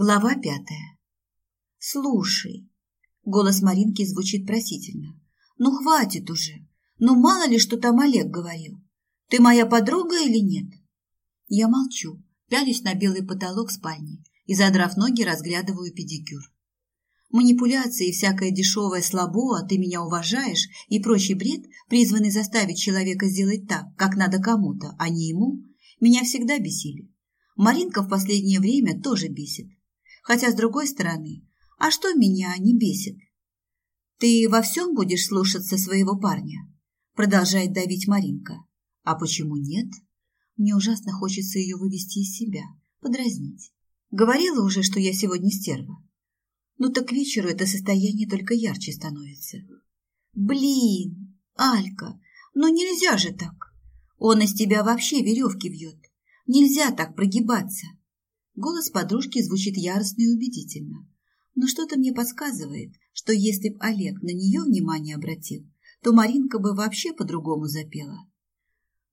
Глава пятая. «Слушай», — голос Маринки звучит просительно, — «ну хватит уже, ну мало ли, что там Олег говорил. Ты моя подруга или нет?» Я молчу, пялюсь на белый потолок спальни и, задрав ноги, разглядываю педикюр. Манипуляции и всякое дешевое слабо, ты меня уважаешь и прочий бред, призванный заставить человека сделать так, как надо кому-то, а не ему, меня всегда бесили. Маринка в последнее время тоже бесит. Хотя, с другой стороны, а что меня не бесит? Ты во всем будешь слушаться своего парня? Продолжает давить Маринка. А почему нет? Мне ужасно хочется ее вывести из себя, подразнить. Говорила уже, что я сегодня стерва. Ну так к вечеру это состояние только ярче становится. Блин, Алька, ну нельзя же так. Он из тебя вообще веревки вьет. Нельзя так прогибаться. Голос подружки звучит яростно и убедительно. Но что-то мне подсказывает, что если б Олег на нее внимание обратил, то Маринка бы вообще по-другому запела.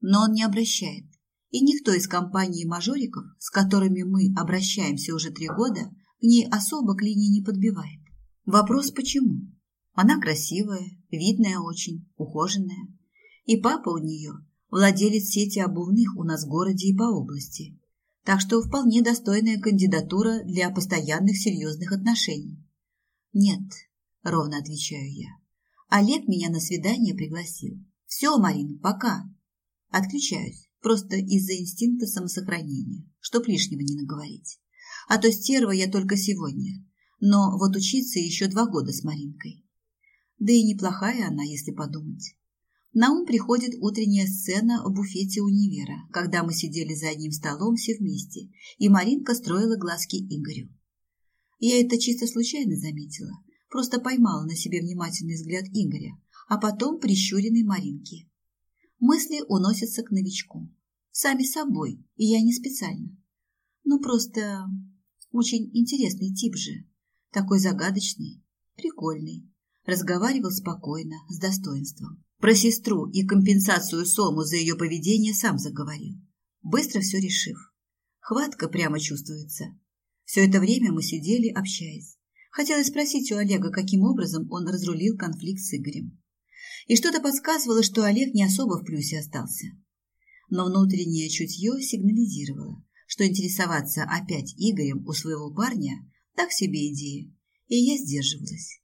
Но он не обращает. И никто из компании мажориков, с которыми мы обращаемся уже три года, к ней особо к линии не подбивает. Вопрос почему? Она красивая, видная очень, ухоженная. И папа у нее владелец сети обувных у нас в городе и по области так что вполне достойная кандидатура для постоянных серьезных отношений. Нет, ровно отвечаю я. Олег меня на свидание пригласил. Все, Марина, пока. Отключаюсь, просто из-за инстинкта самосохранения, чтоб лишнего не наговорить. А то стерва я только сегодня, но вот учиться еще два года с Маринкой. Да и неплохая она, если подумать. На ум приходит утренняя сцена в буфете универа, когда мы сидели за одним столом все вместе, и Маринка строила глазки Игорю. Я это чисто случайно заметила, просто поймала на себе внимательный взгляд Игоря, а потом прищуренной Маринки. Мысли уносятся к новичку. Сами собой, и я не специально. Ну, просто очень интересный тип же. Такой загадочный, прикольный. Разговаривал спокойно, с достоинством. Про сестру и компенсацию Сому за ее поведение сам заговорил, быстро все решив. Хватка прямо чувствуется. Все это время мы сидели, общаясь. Хотелось спросить у Олега, каким образом он разрулил конфликт с Игорем. И что-то подсказывало, что Олег не особо в плюсе остался. Но внутреннее чутье сигнализировало, что интересоваться опять Игорем у своего парня – так себе идея, и я сдерживалась.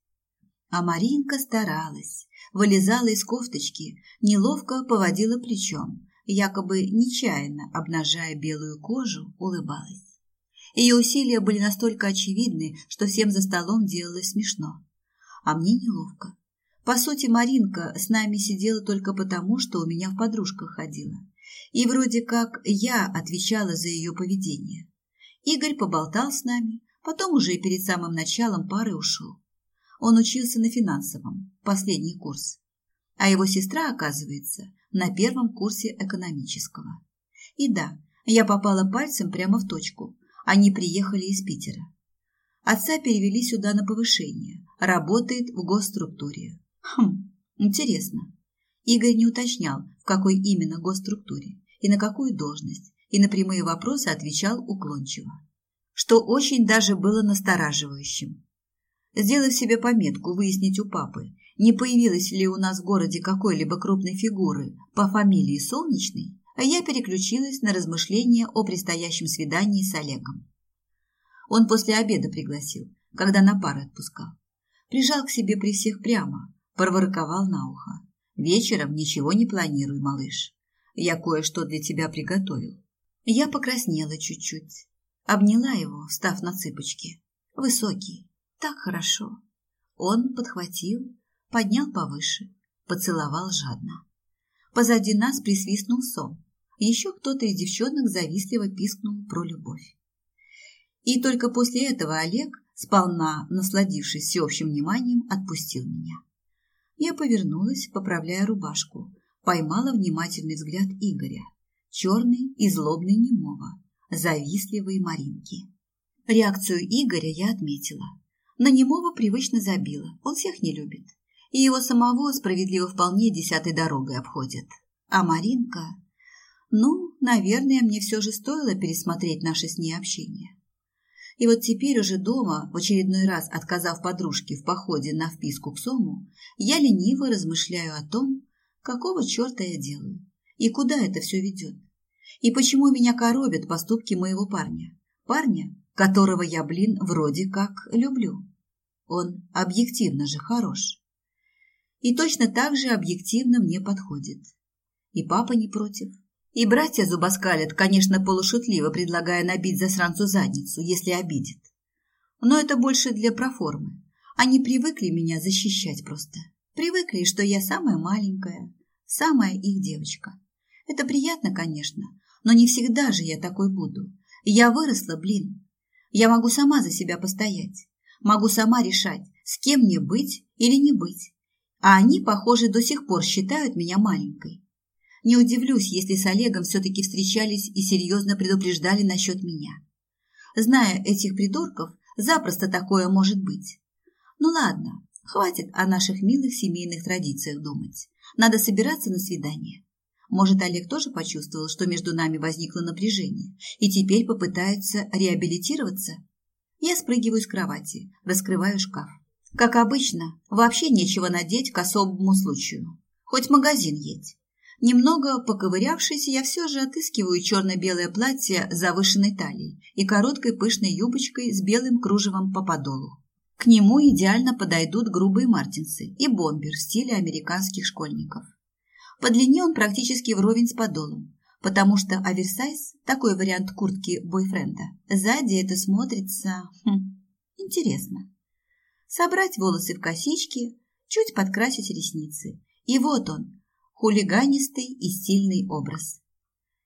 А Маринка старалась, вылезала из кофточки, неловко поводила плечом, якобы нечаянно обнажая белую кожу, улыбалась. Ее усилия были настолько очевидны, что всем за столом делалось смешно. А мне неловко. По сути, Маринка с нами сидела только потому, что у меня в подружках ходила. И вроде как я отвечала за ее поведение. Игорь поболтал с нами, потом уже перед самым началом пары ушел. Он учился на финансовом, последний курс. А его сестра, оказывается, на первом курсе экономического. И да, я попала пальцем прямо в точку. Они приехали из Питера. Отца перевели сюда на повышение. Работает в госструктуре. Хм, интересно. Игорь не уточнял, в какой именно госструктуре и на какую должность, и на прямые вопросы отвечал уклончиво. Что очень даже было настораживающим. Сделав себе пометку выяснить у папы, не появилось ли у нас в городе какой-либо крупной фигуры по фамилии Солнечный, я переключилась на размышления о предстоящем свидании с Олегом. Он после обеда пригласил, когда на пары отпускал. Прижал к себе при всех прямо, проворковал на ухо. «Вечером ничего не планируй, малыш. Я кое-что для тебя приготовил». Я покраснела чуть-чуть. Обняла его, встав на цыпочки. Высокий, так хорошо. Он подхватил, поднял повыше, поцеловал жадно. Позади нас присвистнул сон. Еще кто-то из девчонок завистливо пискнул про любовь. И только после этого Олег, сполна насладившись всеобщим вниманием, отпустил меня. Я повернулась, поправляя рубашку, поймала внимательный взгляд Игоря, черный и злобный немого, завистливой Маринки. Реакцию Игоря я отметила. На немого привычно забила, он всех не любит. И его самого справедливо вполне десятой дорогой обходят. А Маринка... Ну, наверное, мне все же стоило пересмотреть наше с ней общение. И вот теперь уже дома, в очередной раз отказав подружке в походе на вписку к Сому, я лениво размышляю о том, какого черта я делаю и куда это все ведет. И почему меня коробят поступки моего парня. Парня, которого я, блин, вроде как люблю. Он объективно же хорош. И точно так же объективно мне подходит. И папа не против. И братья зубоскалят, конечно, полушутливо, предлагая набить засранцу задницу, если обидит. Но это больше для проформы. Они привыкли меня защищать просто. Привыкли, что я самая маленькая, самая их девочка. Это приятно, конечно, но не всегда же я такой буду. Я выросла, блин. Я могу сама за себя постоять. Могу сама решать, с кем мне быть или не быть. А они, похоже, до сих пор считают меня маленькой. Не удивлюсь, если с Олегом все-таки встречались и серьезно предупреждали насчет меня. Зная этих придурков, запросто такое может быть. Ну ладно, хватит о наших милых семейных традициях думать. Надо собираться на свидание. Может, Олег тоже почувствовал, что между нами возникло напряжение, и теперь попытается реабилитироваться? Я спрыгиваю с кровати, раскрываю шкаф. Как обычно, вообще нечего надеть к особому случаю. Хоть магазин едь. Немного поковырявшись, я все же отыскиваю черно-белое платье с завышенной талией и короткой пышной юбочкой с белым кружевом по подолу. К нему идеально подойдут грубые мартинсы и бомбер в стиле американских школьников. По длине он практически вровень с подолом, потому что оверсайз – такой вариант куртки бойфренда. Сзади это смотрится... Хм, интересно. Собрать волосы в косички, чуть подкрасить ресницы. И вот он, хулиганистый и стильный образ.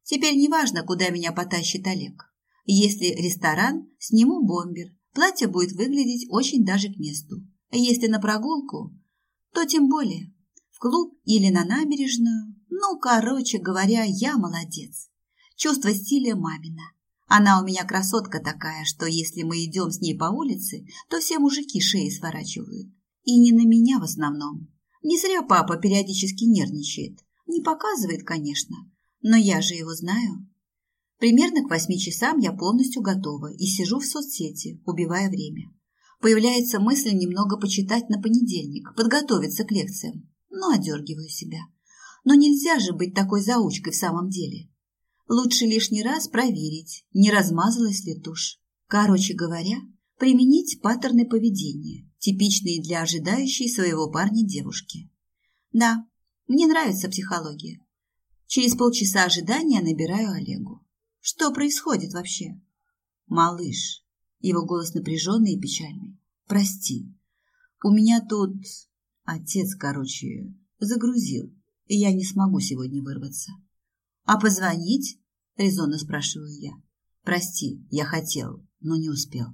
Теперь неважно, куда меня потащит Олег. Если ресторан, сниму бомбер. Платье будет выглядеть очень даже к месту. Если на прогулку, то тем более. В клуб или на набережную. Ну, короче говоря, я молодец. Чувство стиля мамина. Она у меня красотка такая, что если мы идем с ней по улице, то все мужики шеи сворачивают. И не на меня в основном. Не зря папа периодически нервничает. Не показывает, конечно, но я же его знаю. Примерно к восьми часам я полностью готова и сижу в соцсети, убивая время. Появляется мысль немного почитать на понедельник, подготовиться к лекциям, но одергиваю себя. Но нельзя же быть такой заучкой в самом деле. Лучше лишний раз проверить, не размазалась ли тушь. Короче говоря, применить паттерны поведения, типичные для ожидающей своего парня девушки. Да, мне нравится психология. Через полчаса ожидания набираю Олегу. Что происходит вообще? Малыш. Его голос напряженный и печальный. Прости. У меня тут... Отец, короче, загрузил, я не смогу сегодня вырваться. А позвонить? Резонно спрашиваю я. Прости, я хотел, но не успел.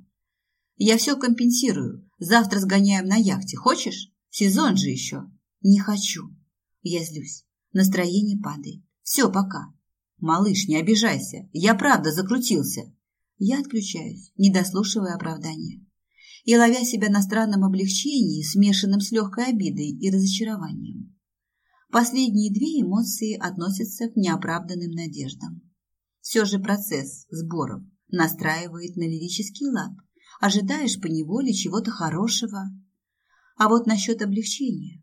Я все компенсирую. Завтра сгоняем на яхте. Хочешь? Сезон же еще. Не хочу. Я злюсь. Настроение падает. Все, пока. Малыш, не обижайся. Я правда закрутился. Я отключаюсь, не дослушивая оправдания. И ловя себя на странном облегчении, смешанном с легкой обидой и разочарованием. Последние две эмоции относятся к неоправданным надеждам. Все же процесс сборов настраивает на лирический лад – ожидаешь поневоле чего-то хорошего. А вот насчет облегчения,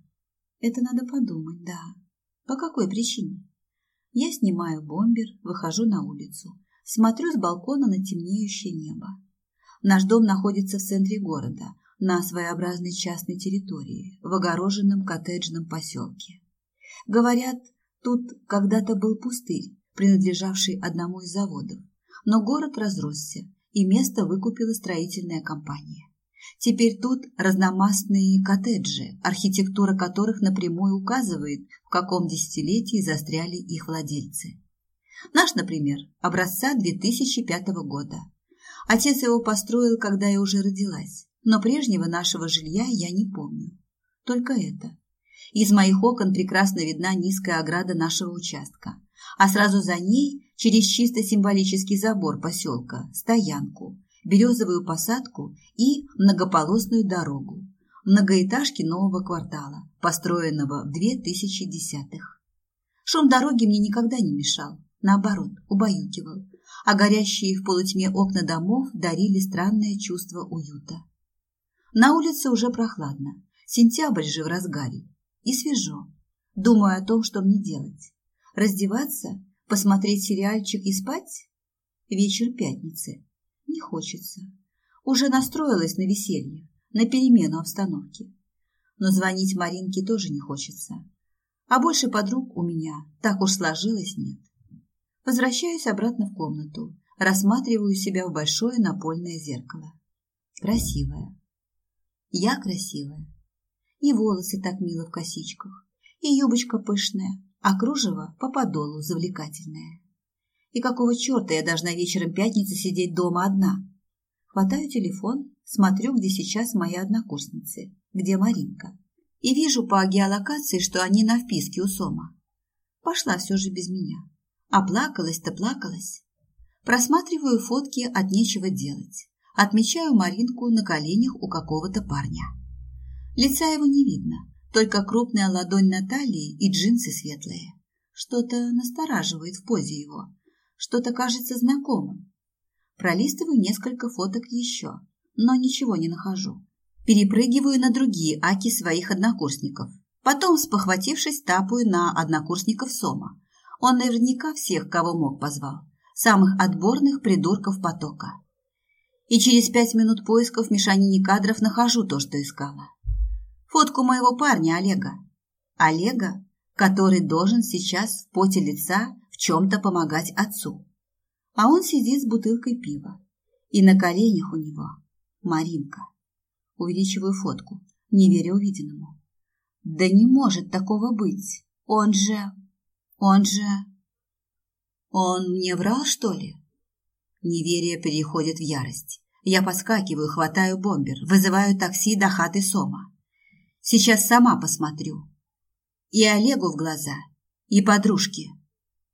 это надо подумать, да. По какой причине? Я снимаю бомбер, выхожу на улицу, смотрю с балкона на темнеющее небо. Наш дом находится в центре города, на своеобразной частной территории, в огороженном коттеджном поселке. Говорят, тут когда-то был пустырь, принадлежавший одному из заводов, но город разросся, и место выкупила строительная компания. Теперь тут разномастные коттеджи, архитектура которых напрямую указывает, в каком десятилетии застряли их владельцы. Наш, например, образца 2005 года. Отец его построил, когда я уже родилась, но прежнего нашего жилья я не помню. Только это. Из моих окон прекрасно видна низкая ограда нашего участка, а сразу за ней через чисто символический забор поселка, стоянку, березовую посадку и многополосную дорогу, многоэтажки нового квартала, построенного в 2010-х. Шум дороги мне никогда не мешал, наоборот, убаюкивал. а горящие в полутьме окна домов дарили странное чувство уюта. На улице уже прохладно, сентябрь же в разгаре, и свежо. Думаю о том, что мне делать. Раздеваться, посмотреть сериальчик и спать? Вечер пятницы. Не хочется. Уже настроилась на веселье, на перемену обстановки. Но звонить Маринке тоже не хочется. А больше подруг у меня так уж сложилось нет. Возвращаюсь обратно в комнату, рассматриваю себя в большое напольное зеркало. Красивая. Я красивая. И волосы так мило в косичках, и юбочка пышная, а кружево по подолу завлекательное. И какого черта я должна вечером пятницы сидеть дома одна? Хватаю телефон, смотрю, где сейчас мои однокурсницы, где Маринка. И вижу по геолокации, что они на вписке у Сома. Пошла все же без меня. А плакалась-то плакалась. Просматриваю фотки от нечего делать. Отмечаю Маринку на коленях у какого-то парня. Лица его не видно, только крупная ладонь на талии и джинсы светлые. Что-то настораживает в позе его, что-то кажется знакомым. Пролистываю несколько фоток еще, но ничего не нахожу. Перепрыгиваю на другие аки своих однокурсников. Потом, спохватившись, тапаю на однокурсников Сома. Он наверняка всех, кого мог, позвал. Самых отборных придурков потока. И через пять минут поисков в мешанине кадров нахожу то, что искала. Фотку моего парня Олега. Олега, который должен сейчас в поте лица в чем-то помогать отцу. А он сидит с бутылкой пива. И на коленях у него Маринка. Увеличиваю фотку, не веря увиденному. Да не может такого быть. Он же... Он же... Он мне врал, что ли? Неверие переходит в ярость. Я подскакиваю, хватаю бомбер, вызываю такси до хаты Сома. Сейчас сама посмотрю. И Олегу в глаза, и подружке.